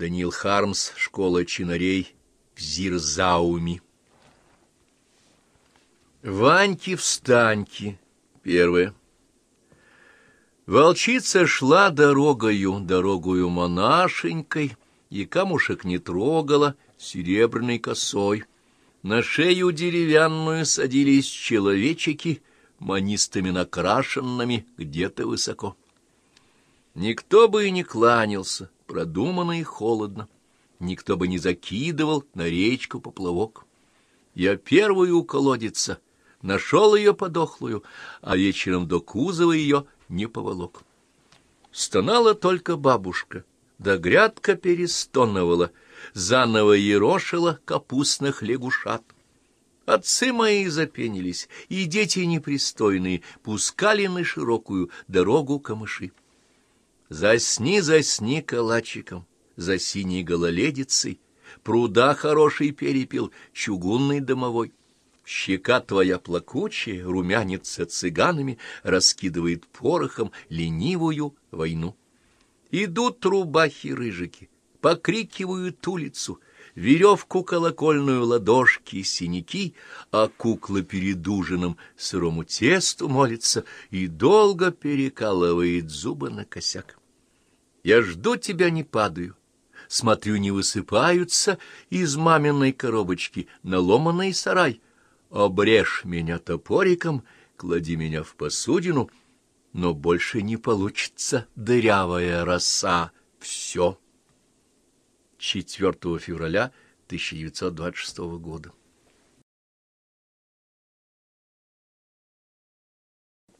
Даниил Хармс, школа чинарей Зирзауми. Ваньки-встаньки. Первое. Волчица шла дорогою, дорогою монашенькой, и камушек не трогала серебряной косой. На шею деревянную садились человечики, манистами накрашенными где-то высоко. Никто бы и не кланялся, продуманно и холодно. Никто бы не закидывал на речку поплавок. Я первую у колодица нашел ее подохлую, а вечером до кузова ее не поволок. Стонала только бабушка, да грядка перестоновала, заново ерошила капустных лягушат. Отцы мои запенились, и дети непристойные пускали на широкую дорогу камыши. Засни, засни калачиком, за синей гололедицей, пруда хороший перепил, чугунный домовой. Щека твоя плакучая, румянится цыганами, раскидывает порохом ленивую войну. Идут рубахи-рыжики, покрикивают улицу, веревку колокольную ладошки и синяки, а кукла перед ужином сырому тесту молится и долго перекалывает зубы на косяк. Я жду тебя, не падаю, смотрю, не высыпаются из маминой коробочки наломанный сарай. Обрежь меня топориком, клади меня в посудину, но больше не получится дырявая роса. Все. 4 февраля 1926 года.